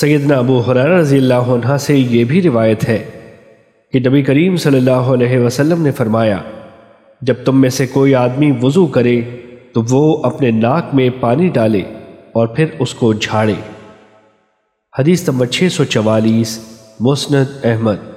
سیدنا ابو حرارہ رضی اللہ عنہ سے یہ بھی روایت ہے کہ نبی کریم صلی اللہ علیہ وسلم نے فرمایا، جب تم میں سے کوئی آدمی وضو کرے، تو وہ اپنے ناک میں پانی ڈالے اور پھر اس کو جھاڑے۔ حدیث نمبر 644 مسند احمد۔